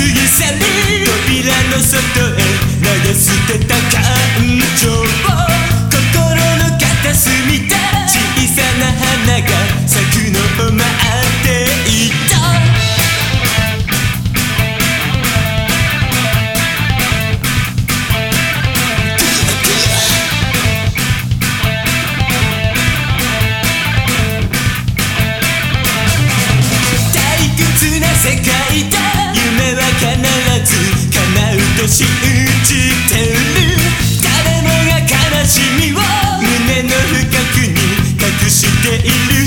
過ぎ去る。扉の外へ流してたか信じてる。誰もが悲しみを胸の深くに隠している。